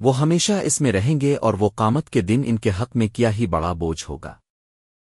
وہ ہمیشہ اس میں رہیں گے اور وہ قامت کے دن ان کے حق میں کیا ہی بڑا بوجھ ہوگا۔